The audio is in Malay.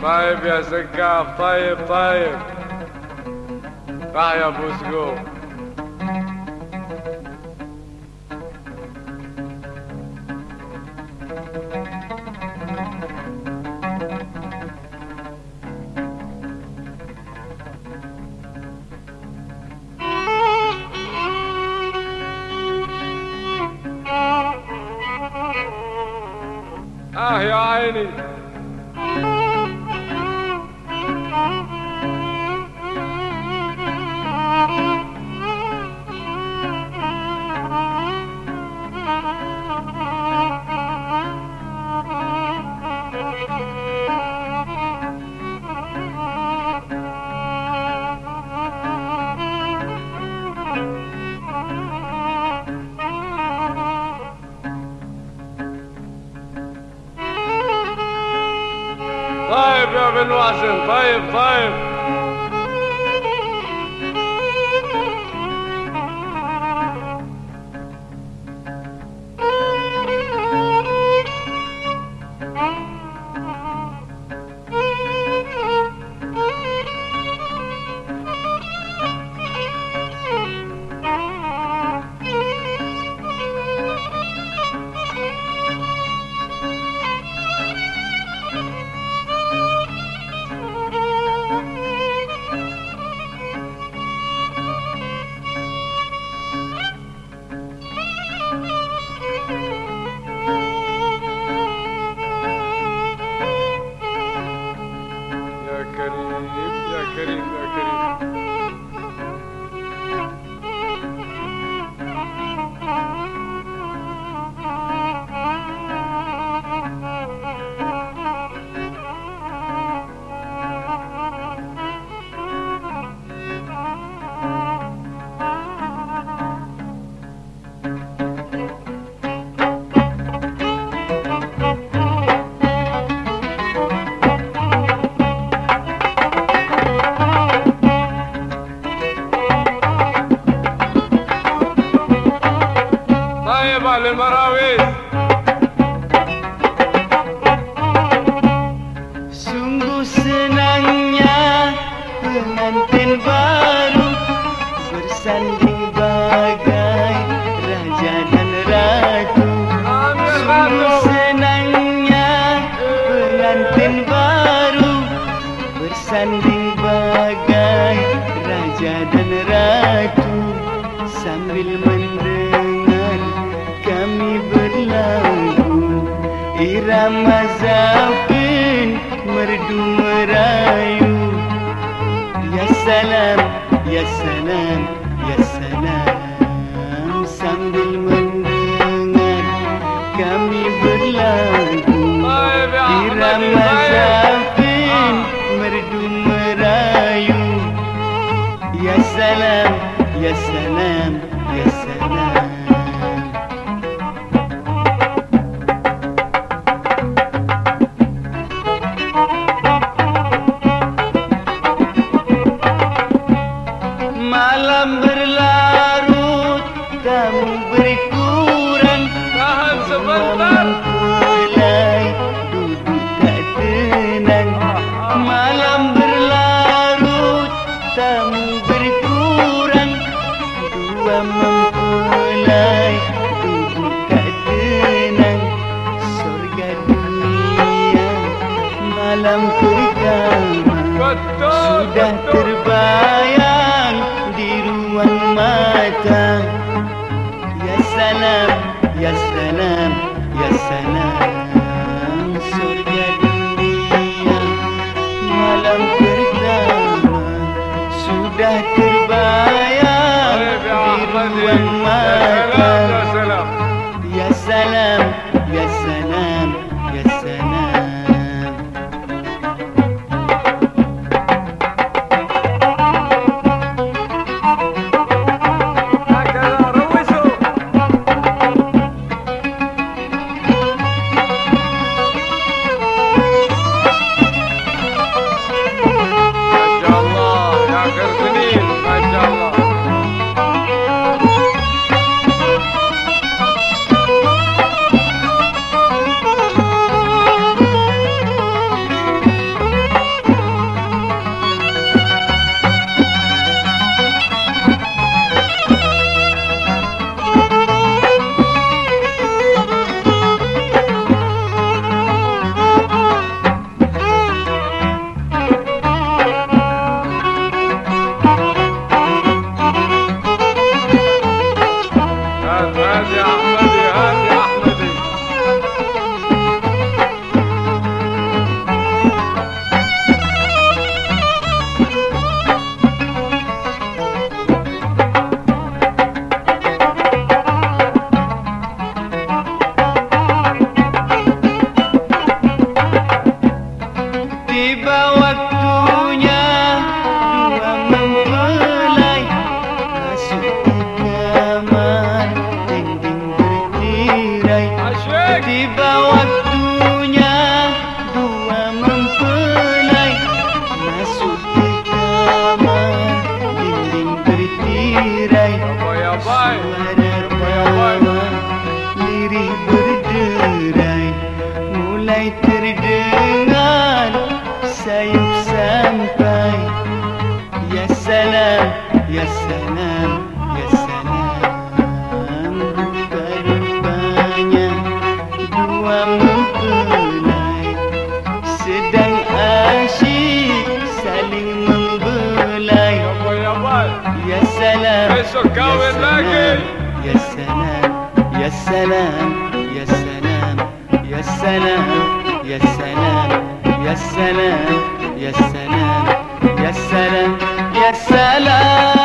Vai, viaja cá, pai, pai. Vai, buscou. ah ja, einig. Irvin Washington. Five, five. Pengantin baru bersanding bagai raja dan ratu. Sungguh senangnya pengantin baru bersanding bagai raja dan ratu sambil mendengar kami berlagu irama سلام يا سلام. Ya senam, ya senam Surga dunia Malam pertama Sudah terbayang Di ruang mata. Waktunya dua membelai Masuk ke kamar Dinding bertirai. Tiba waktunya dua mempelai Masuk ke kamar Dinding bertirai. سلام يا سلام يا سلام يا سلام يا سلام يا سلام يا سلام يا سلام